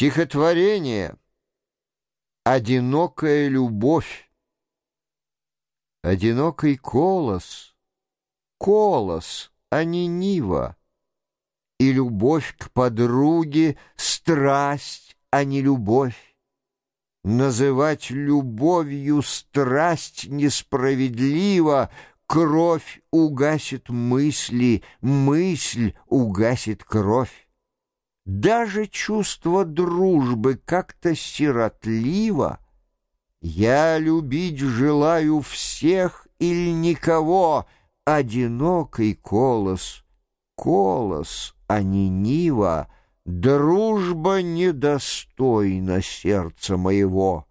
Стихотворение «Одинокая любовь». Одинокий колос, колос, а не нива, И любовь к подруге — страсть, а не любовь. Называть любовью страсть несправедливо, Кровь угасит мысли, мысль угасит кровь. Даже чувство дружбы как-то сиротливо. Я любить желаю всех или никого, Одинокий колос, колос, а не нива, Дружба недостойна сердца моего.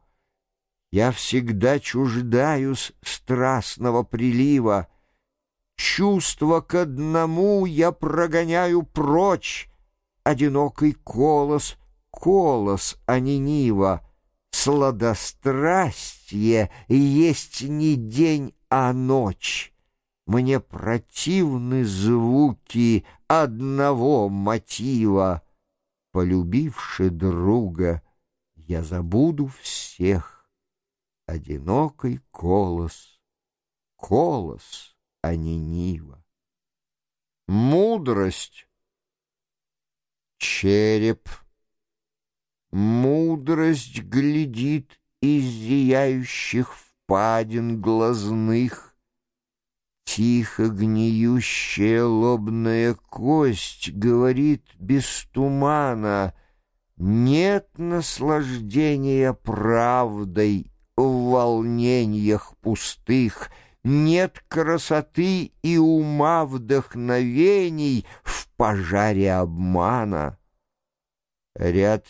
Я всегда чуждаюсь страстного прилива, Чувство к одному я прогоняю прочь, одинокий колос, колос, а не нива. Сладострастие есть не день, а ночь. Мне противны звуки одного мотива. Полюбивши друга, я забуду всех. Одинокий колос, колос, а не нива. Мудрость череп. Мудрость глядит из зияющих впадин глазных. Тихо гниющая лобная кость говорит без тумана Нет наслаждения правдой в волнениях пустых, Нет красоты и ума вдохновений в пожаре обмана. Ряд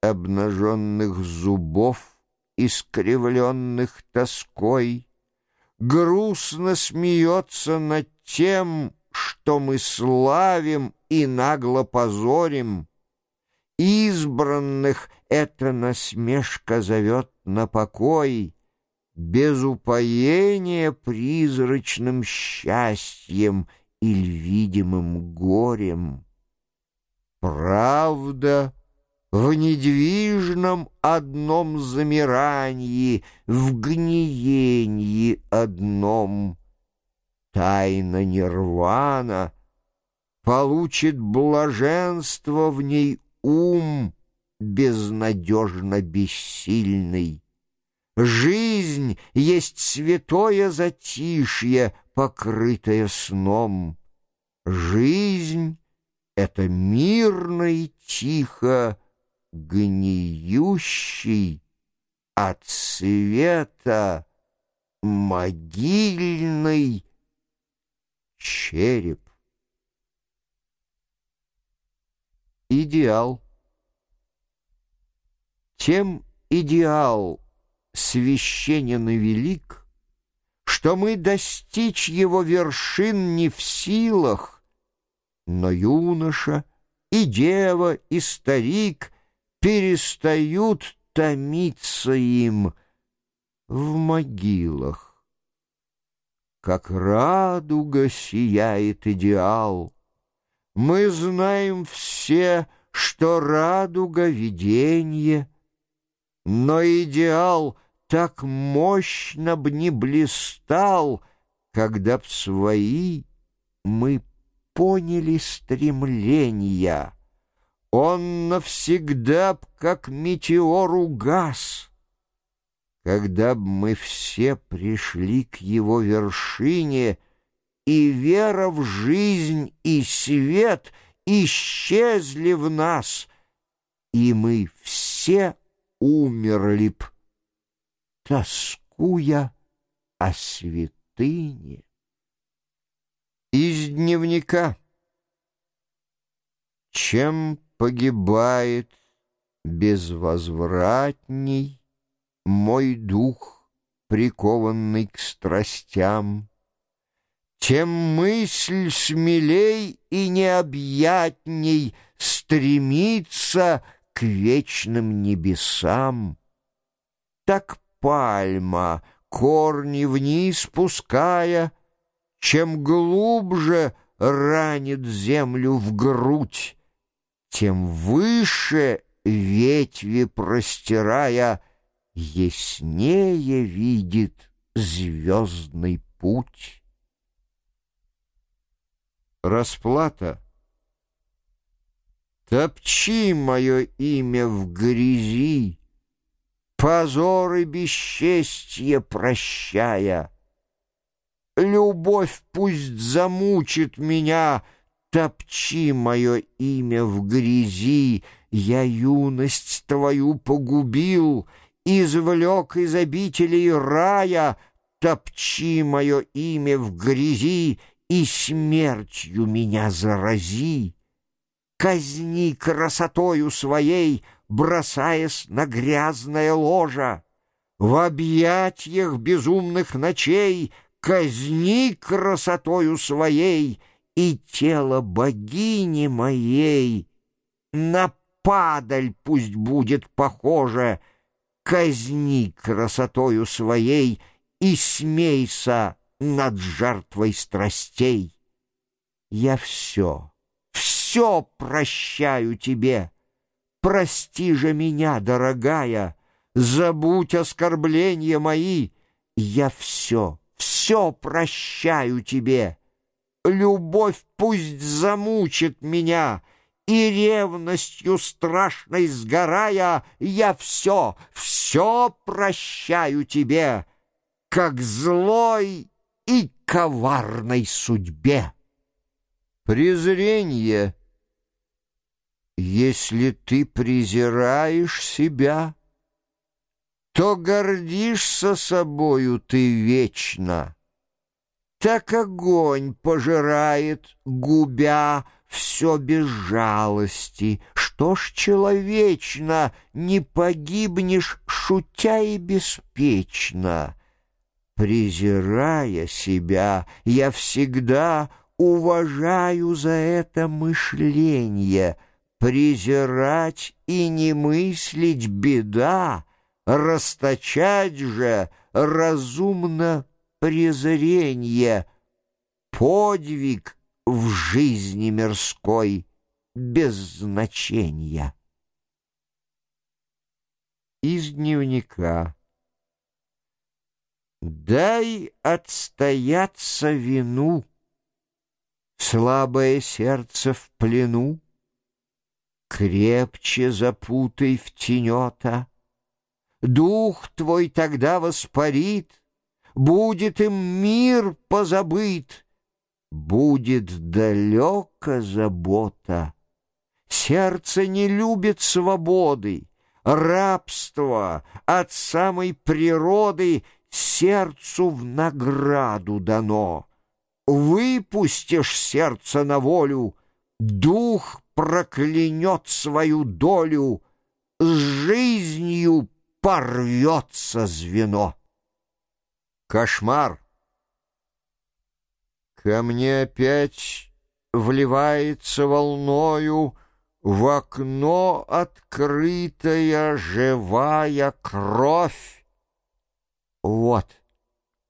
обнаженных зубов, искривленных тоской, Грустно смеется над тем, что мы славим и нагло позорим. Избранных эта насмешка зовет на покой, Без упоения призрачным счастьем Или видимым горем. Правда в недвижном одном замирании, В гниении одном. Тайна нирвана получит блаженство в ней ум безнадежно бессильный. Жизнь есть святое затишье, покрытое сном. Жизнь это мирно и тихо гниющий от света могильный череп. Идеал. Тем идеал священен и велик, что мы достичь его вершин не в силах, но юноша и дева, и старик перестают томиться им в могилах. Как радуга сияет идеал. Мы знаем все, что радуга — виденье, но идеал так мощно б не блистал, когда б свои мы поняли стремления. Он навсегда, как метеор, угас. Когда б мы все пришли к его вершине, И вера в жизнь и свет исчезли в нас, И мы все умерли б, тоскуя о святыне. Из дневника. Чем погибает безвозвратней Мой дух, прикованный к страстям, Тем мысль смелей и необъятней Стремится к вечным небесам. Так пальма, корни вниз пуская, чем глубже ранит землю в грудь, тем выше ветви простирая, Яснее видит звездный путь. Расплата. Топчи мое имя в грязи, Позор и бесчестье прощая. Любовь пусть замучит меня, Топчи мое имя в грязи, Я юность твою погубил, Извлек из обителей рая, Топчи мое имя в грязи И смертью меня зарази. Казни красотою своей, Бросаясь на грязное ложа, В объятиях безумных ночей Казни красотою своей — и тело богини моей на падаль пусть будет похоже, казни красотою своей и смейся над жертвой страстей. Я все, все прощаю тебе. Прости же меня, дорогая, забудь оскорбления мои. Я все, все прощаю тебе. Любовь пусть замучит меня, и ревностью страшной сгорая, Я все, все прощаю тебе, Как злой и коварной судьбе. Презрение. Если ты презираешь себя, То гордишься собою ты вечно так огонь пожирает, губя все без жалости. Что ж человечно, не погибнешь, шутя и беспечно? Презирая себя, я всегда уважаю за это мышление. Презирать и не мыслить беда, расточать же разумно презренье, подвиг в жизни мирской без значения. Из дневника. Дай отстояться вину, Слабое сердце в плену, Крепче запутай в тенета. Дух твой тогда воспарит, Будет им мир позабыт, будет далека забота. Сердце не любит свободы, рабство от самой природы сердцу в награду дано. Выпустишь сердце на волю, дух проклянет свою долю, с жизнью порвется звено. Кошмар. Ко мне опять вливается волною В окно открытая живая кровь. Вот,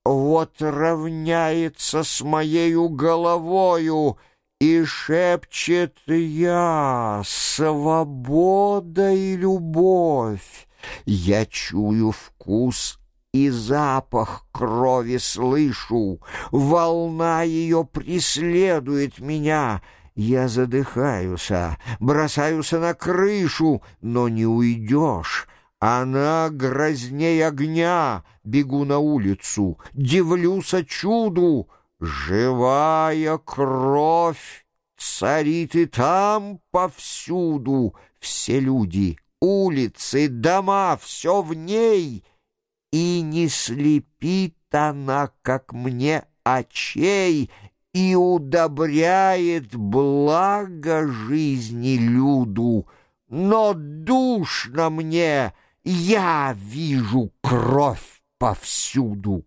вот равняется с моею головою И шепчет я свобода и любовь. Я чую вкус и запах крови слышу, волна ее преследует меня. Я задыхаюсь, бросаюсь на крышу, но не уйдешь. Она грозней огня, бегу на улицу, дивлюся чуду. Живая кровь царит и там повсюду. Все люди, улицы, дома, все в ней — и не слепит она, как мне, очей, И удобряет благо жизни люду. Но душно мне, я вижу кровь повсюду.